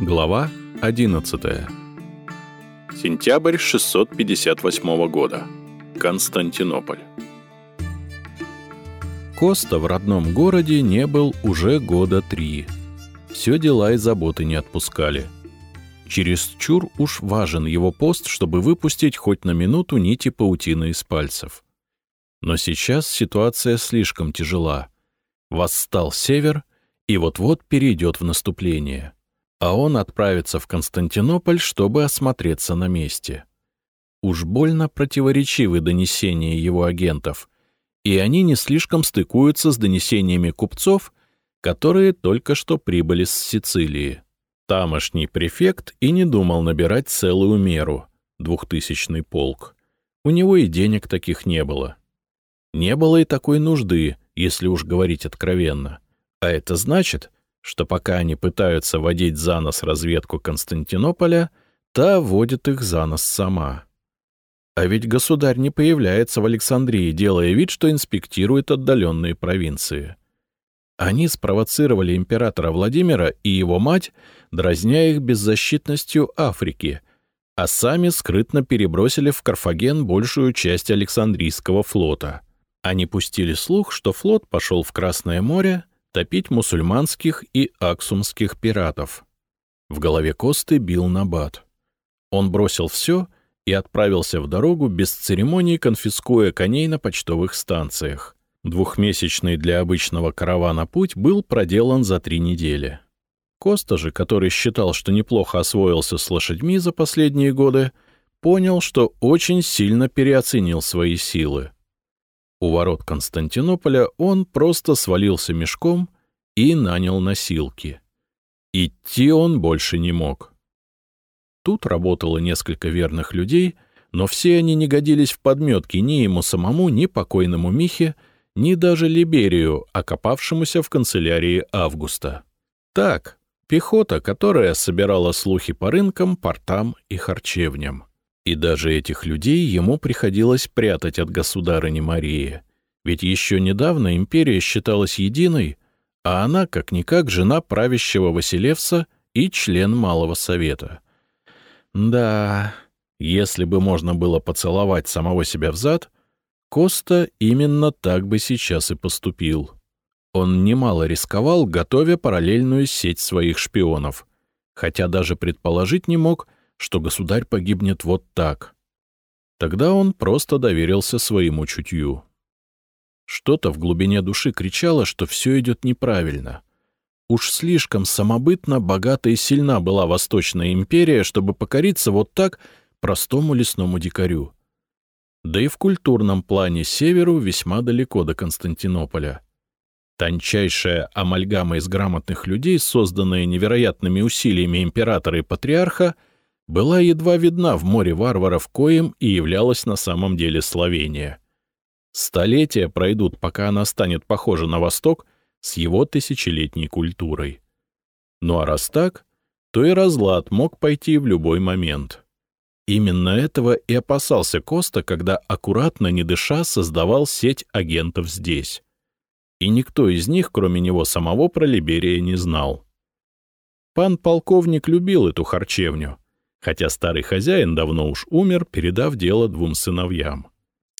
Глава 11. Сентябрь 658 года. Константинополь. Коста в родном городе не был уже года три. Все дела и заботы не отпускали. Через чур уж важен его пост, чтобы выпустить хоть на минуту нити паутины из пальцев. Но сейчас ситуация слишком тяжела. Восстал север и вот-вот перейдет в наступление а он отправится в Константинополь, чтобы осмотреться на месте. Уж больно противоречивы донесения его агентов, и они не слишком стыкуются с донесениями купцов, которые только что прибыли с Сицилии. Тамошний префект и не думал набирать целую меру — двухтысячный полк. У него и денег таких не было. Не было и такой нужды, если уж говорить откровенно. А это значит, что пока они пытаются водить за нос разведку Константинополя, та водит их за нос сама. А ведь государь не появляется в Александрии, делая вид, что инспектирует отдаленные провинции. Они спровоцировали императора Владимира и его мать, дразня их беззащитностью Африки, а сами скрытно перебросили в Карфаген большую часть Александрийского флота. Они пустили слух, что флот пошел в Красное море, топить мусульманских и аксумских пиратов. В голове Косты бил набат. Он бросил все и отправился в дорогу без церемоний, конфискуя коней на почтовых станциях. Двухмесячный для обычного каравана путь был проделан за три недели. Коста же, который считал, что неплохо освоился с лошадьми за последние годы, понял, что очень сильно переоценил свои силы. У ворот Константинополя он просто свалился мешком и нанял носилки. Идти он больше не мог. Тут работало несколько верных людей, но все они не годились в подметки ни ему самому, ни покойному Михе, ни даже Либерию, окопавшемуся в канцелярии Августа. Так, пехота, которая собирала слухи по рынкам, портам и харчевням. И даже этих людей ему приходилось прятать от государыни Марии, ведь еще недавно империя считалась единой, а она, как-никак, жена правящего Василевса и член Малого Совета. Да, если бы можно было поцеловать самого себя в зад, Коста именно так бы сейчас и поступил. Он немало рисковал, готовя параллельную сеть своих шпионов, хотя даже предположить не мог, что государь погибнет вот так. Тогда он просто доверился своему чутью. Что-то в глубине души кричало, что все идет неправильно. Уж слишком самобытно, богата и сильна была Восточная империя, чтобы покориться вот так простому лесному дикарю. Да и в культурном плане северу весьма далеко до Константинополя. Тончайшая амальгама из грамотных людей, созданная невероятными усилиями императора и патриарха — была едва видна в море варваров, коим и являлась на самом деле Словения. Столетия пройдут, пока она станет похожа на Восток с его тысячелетней культурой. Ну а раз так, то и разлад мог пойти в любой момент. Именно этого и опасался Коста, когда аккуратно не дыша создавал сеть агентов здесь. И никто из них, кроме него самого, про Либерия не знал. Пан полковник любил эту харчевню — хотя старый хозяин давно уж умер, передав дело двум сыновьям.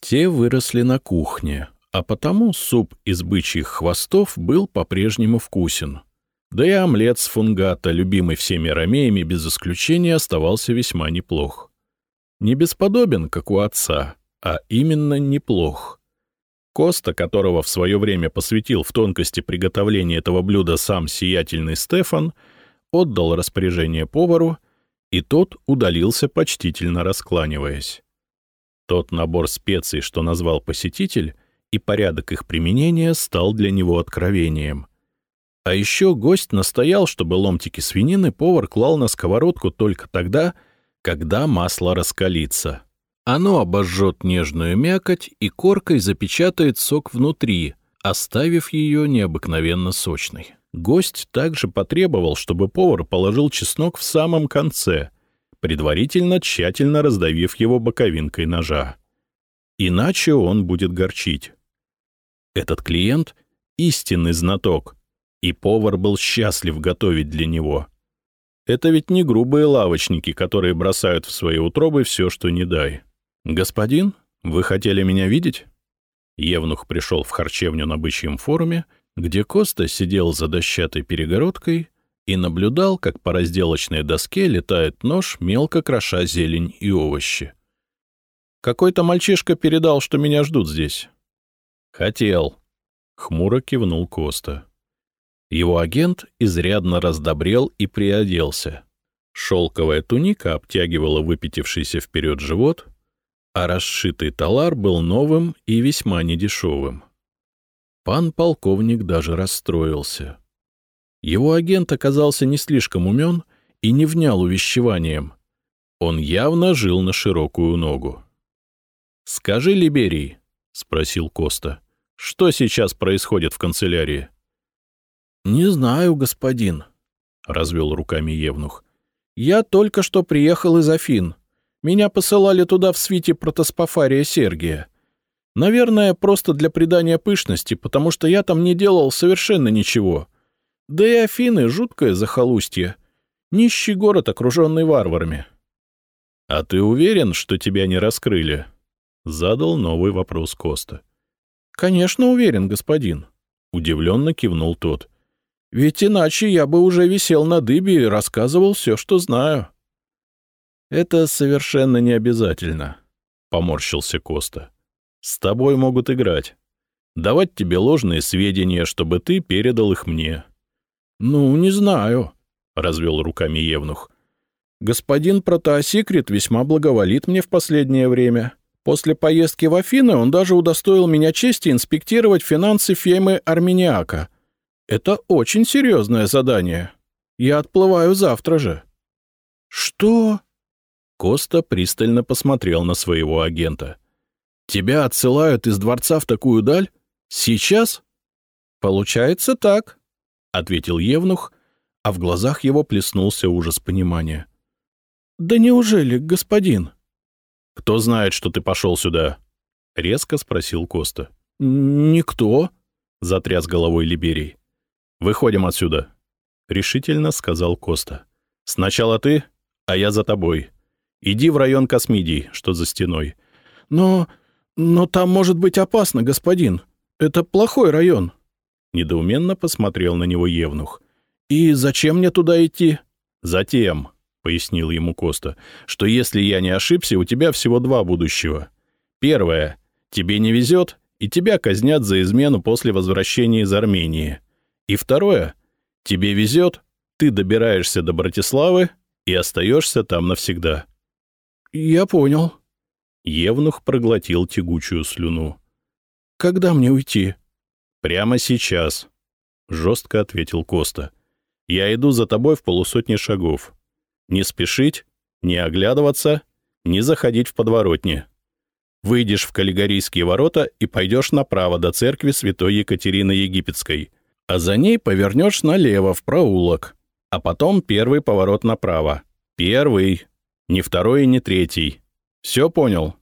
Те выросли на кухне, а потому суп из бычьих хвостов был по-прежнему вкусен. Да и омлет с фунгата, любимый всеми ромеями без исключения, оставался весьма неплох. Не бесподобен, как у отца, а именно неплох. Коста, которого в свое время посвятил в тонкости приготовления этого блюда сам сиятельный Стефан, отдал распоряжение повару — и тот удалился, почтительно раскланиваясь. Тот набор специй, что назвал посетитель, и порядок их применения стал для него откровением. А еще гость настоял, чтобы ломтики свинины повар клал на сковородку только тогда, когда масло раскалится. Оно обожжет нежную мякоть и коркой запечатает сок внутри, оставив ее необыкновенно сочной. Гость также потребовал, чтобы повар положил чеснок в самом конце, предварительно тщательно раздавив его боковинкой ножа. Иначе он будет горчить. Этот клиент — истинный знаток, и повар был счастлив готовить для него. Это ведь не грубые лавочники, которые бросают в свои утробы все, что не дай. «Господин, вы хотели меня видеть?» Евнух пришел в харчевню на бычьем форуме, где Коста сидел за дощатой перегородкой и наблюдал, как по разделочной доске летает нож, мелко кроша зелень и овощи. «Какой-то мальчишка передал, что меня ждут здесь». «Хотел», — хмуро кивнул Коста. Его агент изрядно раздобрел и приоделся. Шелковая туника обтягивала выпятившийся вперед живот, а расшитый талар был новым и весьма недешевым. Пан полковник даже расстроился. Его агент оказался не слишком умен и не внял увещеванием. Он явно жил на широкую ногу. «Скажи, Либерий», — спросил Коста, — «что сейчас происходит в канцелярии?» «Не знаю, господин», — развел руками Евнух. «Я только что приехал из Афин. Меня посылали туда в свите протоспофария Сергия. Наверное, просто для придания пышности, потому что я там не делал совершенно ничего. Да и Афины — жуткое захолустье. Нищий город, окруженный варварами». «А ты уверен, что тебя не раскрыли?» — задал новый вопрос Коста. «Конечно уверен, господин», — удивленно кивнул тот. Ведь иначе я бы уже висел на дыбе и рассказывал все, что знаю. — Это совершенно не обязательно, — поморщился Коста. — С тобой могут играть. Давать тебе ложные сведения, чтобы ты передал их мне. — Ну, не знаю, — развел руками Евнух. — Господин Протоосекрет весьма благоволит мне в последнее время. После поездки в Афины он даже удостоил меня чести инспектировать финансы Фемы Армениака — это очень серьезное задание. Я отплываю завтра же». «Что?» Коста пристально посмотрел на своего агента. «Тебя отсылают из дворца в такую даль? Сейчас?» «Получается так», — ответил Евнух, а в глазах его плеснулся ужас понимания. «Да неужели, господин?» «Кто знает, что ты пошел сюда?» — резко спросил Коста. «Никто», — затряс головой Либерий. «Выходим отсюда», — решительно сказал Коста. «Сначала ты, а я за тобой. Иди в район Космидий, что за стеной». «Но... но там может быть опасно, господин. Это плохой район». Недоуменно посмотрел на него Евнух. «И зачем мне туда идти?» «Затем», — пояснил ему Коста, «что если я не ошибся, у тебя всего два будущего. Первое — тебе не везет, и тебя казнят за измену после возвращения из Армении. И второе. Тебе везет, ты добираешься до Братиславы и остаешься там навсегда. Я понял. Евнух проглотил тягучую слюну. Когда мне уйти? Прямо сейчас, жестко ответил Коста. Я иду за тобой в полусотни шагов. Не спешить, не оглядываться, не заходить в подворотни. Выйдешь в Каллигорийские ворота и пойдешь направо до церкви святой Екатерины Египетской — а за ней повернешь налево в проулок, а потом первый поворот направо. Первый, не второй и не третий. Все понял?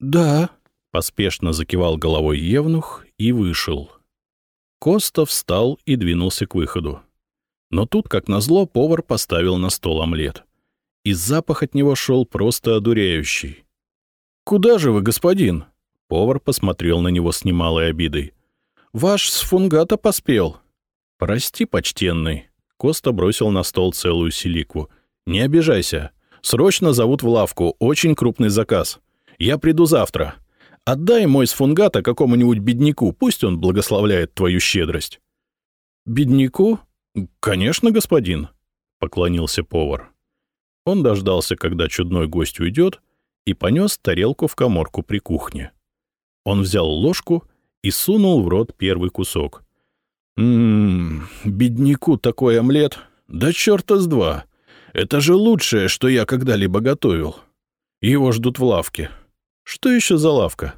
Да, поспешно закивал головой Евнух и вышел. Коста встал и двинулся к выходу. Но тут, как назло, повар поставил на стол омлет. И запах от него шел просто одуряющий. «Куда же вы, господин?» Повар посмотрел на него с немалой обидой. Ваш с фунгата поспел. Прости, почтенный. Коста бросил на стол целую селикву. Не обижайся. Срочно зовут в лавку. Очень крупный заказ. Я приду завтра. Отдай мой с фунгата какому-нибудь бедняку, пусть он благословляет твою щедрость. Бедняку? Конечно, господин, поклонился повар. Он дождался, когда чудной гость уйдет, и понес тарелку в коморку при кухне. Он взял ложку и сунул в рот первый кусок. «Ммм, бедняку такой омлет? Да черта с два! Это же лучшее, что я когда-либо готовил. Его ждут в лавке. Что еще за лавка?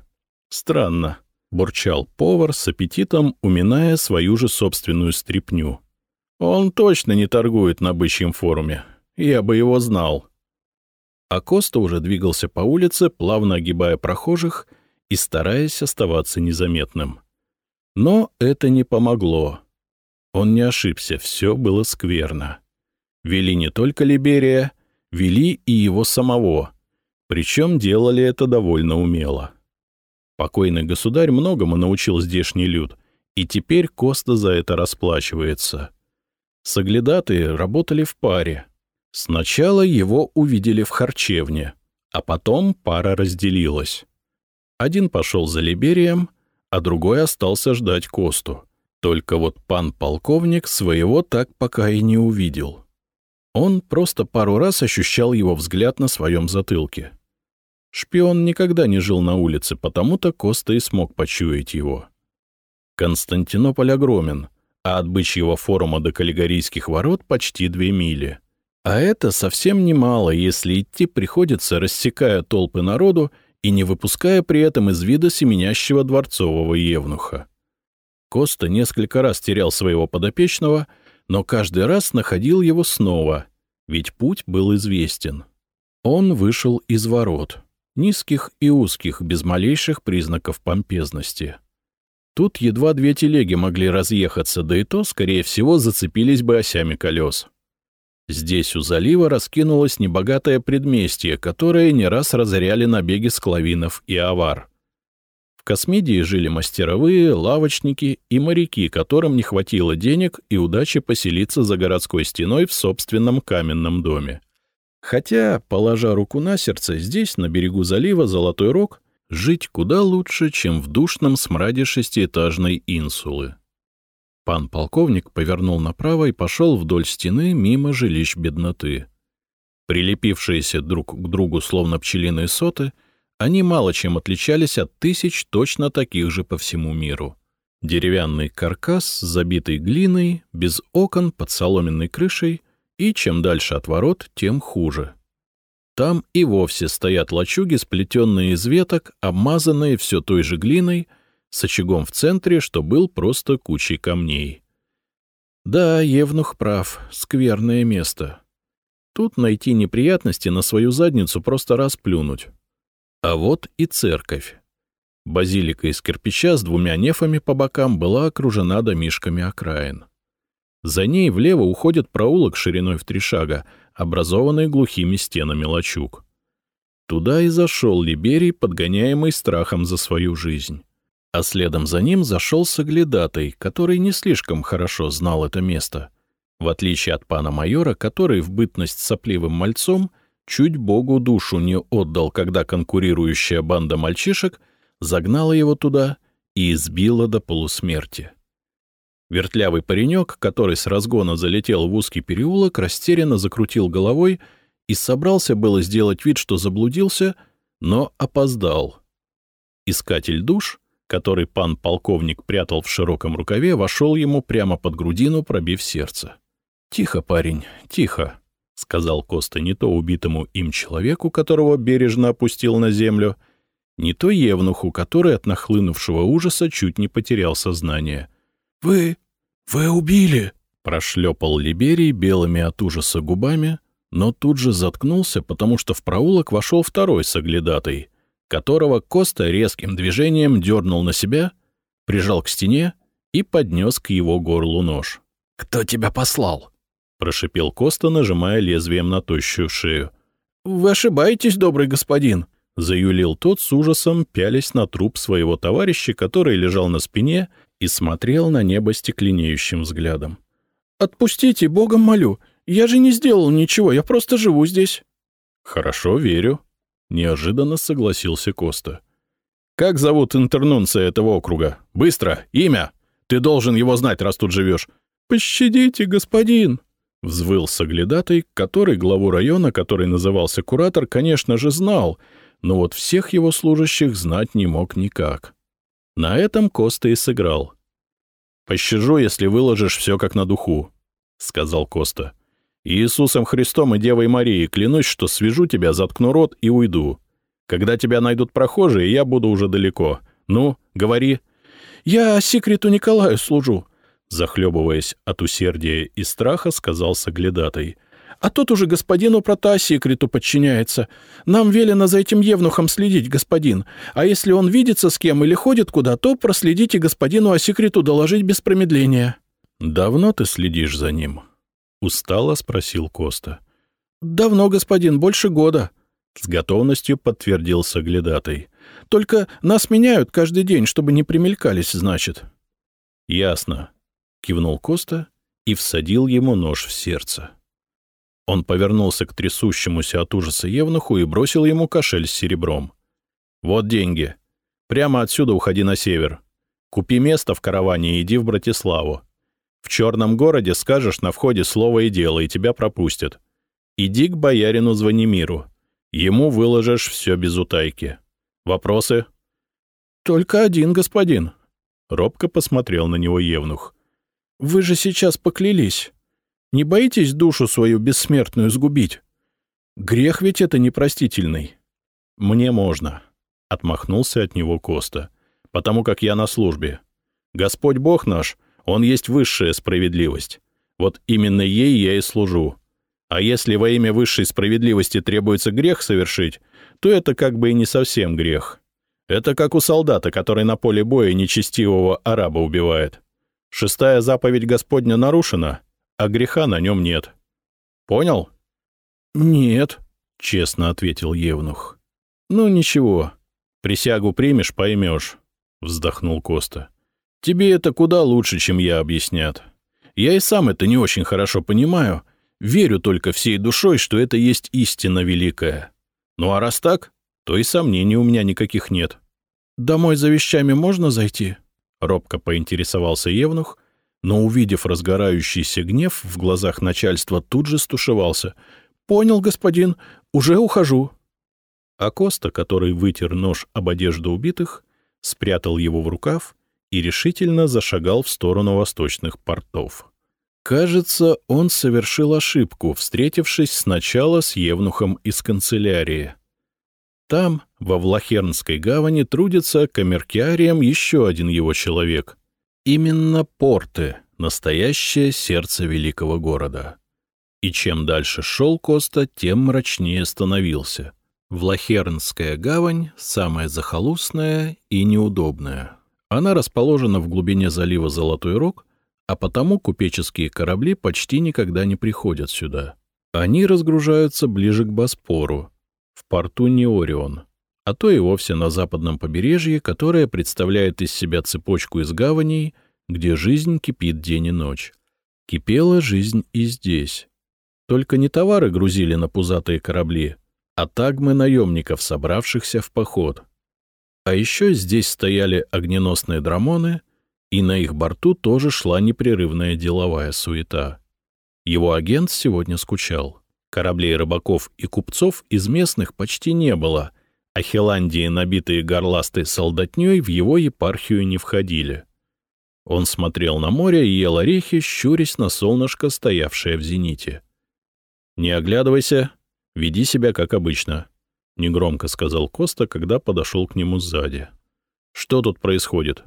Странно», — бурчал повар с аппетитом, уминая свою же собственную стряпню. «Он точно не торгует на бычьем форуме. Я бы его знал». А Коста уже двигался по улице, плавно огибая прохожих — и стараясь оставаться незаметным. Но это не помогло. Он не ошибся, все было скверно. Вели не только Либерия, вели и его самого, причем делали это довольно умело. Покойный государь многому научил здешний люд, и теперь Коста за это расплачивается. Соглядатые работали в паре. Сначала его увидели в харчевне, а потом пара разделилась. Один пошел за Либерием, а другой остался ждать Косту. Только вот пан полковник своего так пока и не увидел. Он просто пару раз ощущал его взгляд на своем затылке. Шпион никогда не жил на улице, потому-то Коста и смог почуять его. Константинополь огромен, а от бычьего форума до Каллигорийских ворот почти две мили. А это совсем немало, если идти приходится, рассекая толпы народу и не выпуская при этом из вида семенящего дворцового евнуха. Коста несколько раз терял своего подопечного, но каждый раз находил его снова, ведь путь был известен. Он вышел из ворот низких и узких, без малейших признаков помпезности. Тут едва две телеги могли разъехаться, да и то, скорее всего, зацепились бы осями колес. Здесь у залива раскинулось небогатое предместье, которое не раз разоряли набеги склавинов и авар. В Космидии жили мастеровые, лавочники и моряки, которым не хватило денег и удачи поселиться за городской стеной в собственном каменном доме. Хотя, положа руку на сердце, здесь, на берегу залива Золотой Рог, жить куда лучше, чем в душном смраде шестиэтажной инсулы. Пан полковник повернул направо и пошел вдоль стены мимо жилищ бедноты. Прилепившиеся друг к другу словно пчелиные соты, они мало чем отличались от тысяч точно таких же по всему миру. Деревянный каркас, забитый глиной, без окон, под соломенной крышей — и чем дальше от ворот, тем хуже. Там и вовсе стоят лачуги, сплетенные из веток, обмазанные все той же глиной, с очагом в центре, что был просто кучей камней. Да, Евнух прав, скверное место. Тут найти неприятности на свою задницу просто расплюнуть. А вот и церковь. Базилика из кирпича с двумя нефами по бокам была окружена домишками окраин. За ней влево уходит проулок шириной в три шага, образованный глухими стенами лачуг. Туда и зашел Либерий, подгоняемый страхом за свою жизнь. А следом за ним зашел Соглядатай, который не слишком хорошо знал это место. В отличие от пана майора, который в бытность сопливым мальцом чуть богу душу не отдал, когда конкурирующая банда мальчишек загнала его туда и избила до полусмерти. Вертлявый паренек, который с разгона залетел в узкий переулок, растерянно закрутил головой и собрался было сделать вид, что заблудился, но опоздал. Искатель душ, который пан полковник прятал в широком рукаве, вошел ему прямо под грудину, пробив сердце. «Тихо, парень, тихо», — сказал Коста не то убитому им человеку, которого бережно опустил на землю, не то евнуху, который от нахлынувшего ужаса чуть не потерял сознание. «Вы «Вы убили!» — прошлепал Либерий белыми от ужаса губами, но тут же заткнулся, потому что в проулок вошел второй соглядатый, которого Коста резким движением дернул на себя, прижал к стене и поднес к его горлу нож. «Кто тебя послал?» — прошипел Коста, нажимая лезвием на тощую шею. «Вы ошибаетесь, добрый господин!» — заюлил тот с ужасом, пялясь на труп своего товарища, который лежал на спине и смотрел на небо стекленеющим взглядом. «Отпустите, Богом молю! Я же не сделал ничего, я просто живу здесь!» «Хорошо, верю», — неожиданно согласился Коста. «Как зовут интернунция этого округа? Быстро! Имя! Ты должен его знать, раз тут живешь!» «Пощадите, господин!» — взвыл соглядатый, который главу района, который назывался куратор, конечно же, знал, но вот всех его служащих знать не мог никак. На этом Коста и сыграл. «Пощажу, если выложишь все как на духу», — сказал Коста. «Иисусом Христом и Девой Марией клянусь, что свяжу тебя, заткну рот и уйду. Когда тебя найдут прохожие, я буду уже далеко. Ну, говори». «Я секрету Николаю служу», — захлебываясь от усердия и страха, сказал Соглядатай. А тот уже господину Протасикриту подчиняется. Нам велено за этим евнухом следить, господин. А если он видится с кем или ходит куда, то проследите господину Асикриту доложить без промедления». «Давно ты следишь за ним?» Устало спросил Коста. «Давно, господин, больше года», — с готовностью подтвердил соглядатой. «Только нас меняют каждый день, чтобы не примелькались, значит». «Ясно», — кивнул Коста и всадил ему нож в сердце. Он повернулся к трясущемуся от ужаса Евнуху и бросил ему кошель с серебром. «Вот деньги. Прямо отсюда уходи на север. Купи место в караване и иди в Братиславу. В черном городе скажешь на входе слово и дело, и тебя пропустят. Иди к боярину Звонимиру. Ему выложишь все без утайки. Вопросы?» «Только один, господин». Робко посмотрел на него Евнух. «Вы же сейчас поклялись. Не боитесь душу свою бессмертную сгубить? Грех ведь это непростительный. Мне можно, — отмахнулся от него Коста, — потому как я на службе. Господь Бог наш, Он есть высшая справедливость. Вот именно ей я и служу. А если во имя высшей справедливости требуется грех совершить, то это как бы и не совсем грех. Это как у солдата, который на поле боя нечестивого араба убивает. Шестая заповедь Господня нарушена, а греха на нем нет. Понял? — Нет, — честно ответил Евнух. — Ну, ничего. Присягу примешь, поймешь, — вздохнул Коста. — Тебе это куда лучше, чем я объяснят. Я и сам это не очень хорошо понимаю, верю только всей душой, что это есть истина великая. Ну а раз так, то и сомнений у меня никаких нет. — Домой за вещами можно зайти? — робко поинтересовался Евнух, но, увидев разгорающийся гнев в глазах начальства, тут же стушевался. «Понял, господин, уже ухожу». А Коста, который вытер нож об одежду убитых, спрятал его в рукав и решительно зашагал в сторону восточных портов. Кажется, он совершил ошибку, встретившись сначала с Евнухом из канцелярии. Там, во Влахернской гавани, трудится коммеркиарием еще один его человек — Именно порты — настоящее сердце великого города. И чем дальше шел Коста, тем мрачнее становился. Влахернская гавань — самая захолустная и неудобная. Она расположена в глубине залива Золотой Рог, а потому купеческие корабли почти никогда не приходят сюда. Они разгружаются ближе к Боспору, в порту Неорион — а то и вовсе на западном побережье, которое представляет из себя цепочку из гаваней, где жизнь кипит день и ночь. Кипела жизнь и здесь. Только не товары грузили на пузатые корабли, а тагмы наемников, собравшихся в поход. А еще здесь стояли огненосные драмоны, и на их борту тоже шла непрерывная деловая суета. Его агент сегодня скучал. Кораблей рыбаков и купцов из местных почти не было — а Хиландии, набитые горластой солдатней, в его епархию не входили. Он смотрел на море и ел орехи, щурясь на солнышко, стоявшее в зените. «Не оглядывайся, веди себя как обычно», — негромко сказал Коста, когда подошел к нему сзади. «Что тут происходит?»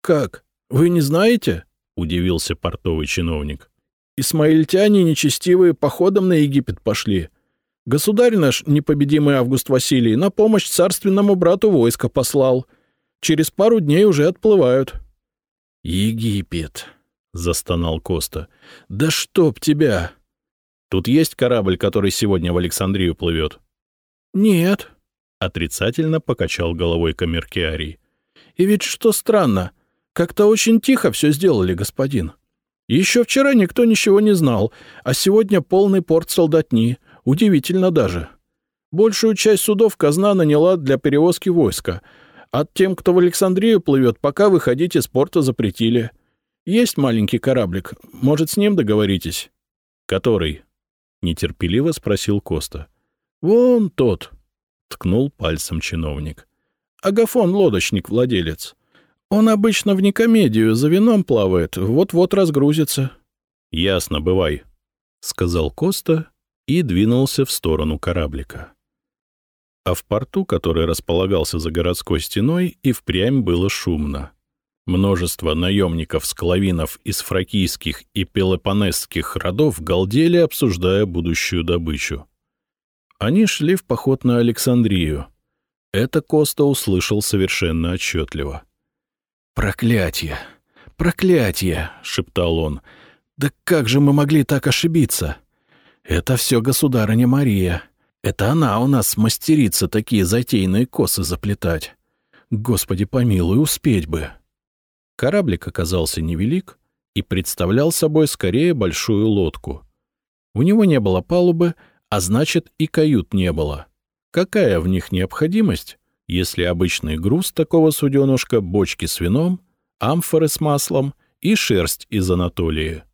«Как? Вы не знаете?» — удивился портовый чиновник. «Исмаильтяне нечестивые походом на Египет пошли. Государь наш, непобедимый Август Василий, на помощь царственному брату войско послал. Через пару дней уже отплывают». «Египет», — застонал Коста. «Да чтоб тебя!» «Тут есть корабль, который сегодня в Александрию плывет?» «Нет», — отрицательно покачал головой Камеркиарий. «И ведь что странно, как-то очень тихо все сделали, господин. Еще вчера никто ничего не знал, а сегодня полный порт солдатни, Удивительно даже. Большую часть судов казна наняла для перевозки войска, а тем, кто в Александрию плывет, пока выходить из порта запретили. Есть маленький кораблик, может, с ним договоритесь? — Который? — нетерпеливо спросил Коста. — Вон тот, — ткнул пальцем чиновник. — Агафон — лодочник-владелец. Он обычно в Никомедию за вином плавает, вот-вот разгрузится. — Ясно, бывай, — сказал Коста и двинулся в сторону кораблика. А в порту, который располагался за городской стеной, и впрямь было шумно. Множество наемников-склавинов из фракийских и пелопонесских родов галдели, обсуждая будущую добычу. Они шли в поход на Александрию. Это Коста услышал совершенно отчетливо. «Проклятие! Проклятие!» — шептал он. Да как же мы могли так ошибиться? Это все государыня Мария. Это она у нас мастерица такие затейные косы заплетать. Господи помилуй, успеть бы. Кораблик оказался невелик и представлял собой скорее большую лодку. У него не было палубы, а значит и кают не было. Какая в них необходимость, если обычный груз такого суденушка — бочки с вином, амфоры с маслом и шерсть из Анатолии?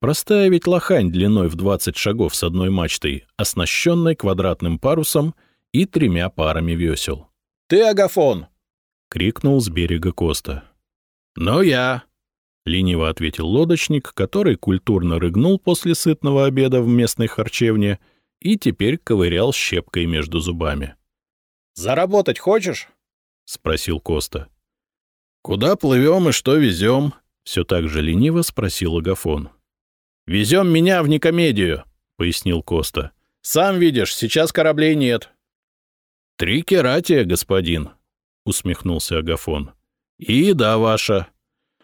Простая ведь лохань длиной в 20 шагов с одной мачтой, оснащенной квадратным парусом и тремя парами весел. — Ты Агафон! — крикнул с берега Коста. — Ну я! — лениво ответил лодочник, который культурно рыгнул после сытного обеда в местной харчевне и теперь ковырял щепкой между зубами. — Заработать хочешь? — спросил Коста. — Куда плывем и что везем? — все так же лениво спросил Агафон. — Везем меня в Никомедию, — пояснил Коста. — Сам видишь, сейчас кораблей нет. — Три кератия, господин, — усмехнулся Агафон. — И еда ваша.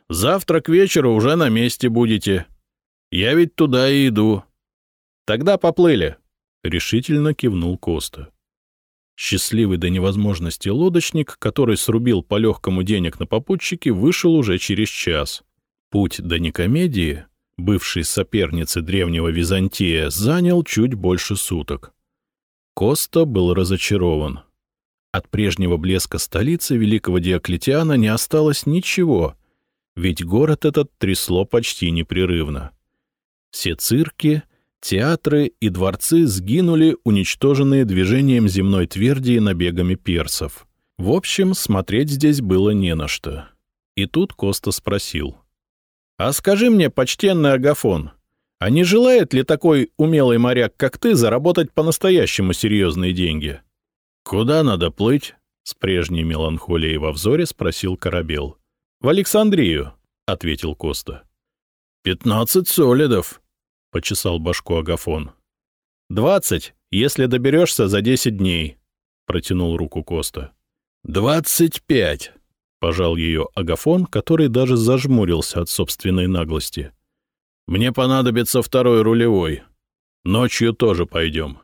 Завтра к вечеру уже на месте будете. Я ведь туда и иду. — Тогда поплыли, — решительно кивнул Коста. Счастливый до невозможности лодочник, который срубил по легкому денег на попутчике, вышел уже через час. Путь до Никомедии, бывшей соперницы древнего Византия, занял чуть больше суток. Коста был разочарован. От прежнего блеска столицы великого Диоклетиана не осталось ничего, ведь город этот трясло почти непрерывно. Все цирки, театры и дворцы сгинули, уничтоженные движением земной тверди и набегами персов. В общем, смотреть здесь было не на что. И тут Коста спросил. «А скажи мне, почтенный Агафон, а не желает ли такой умелый моряк, как ты, заработать по-настоящему серьезные деньги?» «Куда надо плыть?» — с прежней меланхолией во взоре спросил Корабел. «В Александрию», — ответил Коста. «Пятнадцать солидов», — почесал башку Агафон. «Двадцать, если доберешься за десять дней», — протянул руку Коста. «Двадцать пять», — пожал ее Агафон, который даже зажмурился от собственной наглости. «Мне понадобится второй рулевой. Ночью тоже пойдем».